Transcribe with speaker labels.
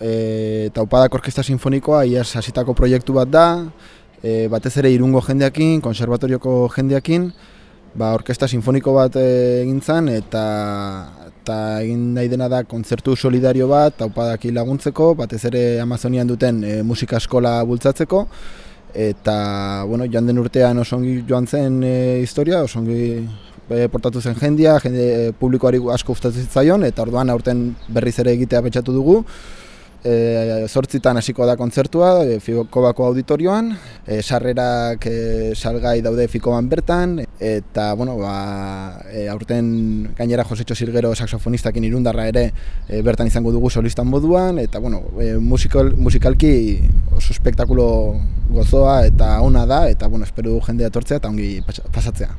Speaker 1: e, Taupadak Orkesta Sinfonikoa iaz hasitako proiektu bat da, e, batez ere irungo jendeakin, konservatorioko jendeakin, ba, orkesta sinfoniko bat egin zen eta, eta egin nahi dena da kontzertu solidario bat taupadaki laguntzeko, batez ere Amazonian duten e, musika eskola bultzatzeko. Eta bueno, joan den urtean osongi joan zen e, historia, osongi e, portatu zen jendia, jende publikoari asko gustatzen zitzaion eta orduan aurten berriz ere egitea pentsatu dugu e, zortzitan hasiko da kontzertua, e, Fikobako auditorioan, e, sarrerak e, salgai daude Fikoban bertan, eta, bueno, ba, e, aurten gainera Josetxo Zilgero saxofonistakin irundarra ere e, bertan izango dugu solistan moduan, eta, bueno, e, musikal, musikalki oso spektakulo gozoa eta ona da, eta, bueno, espero du jendea etortzea eta ongi pasatzea.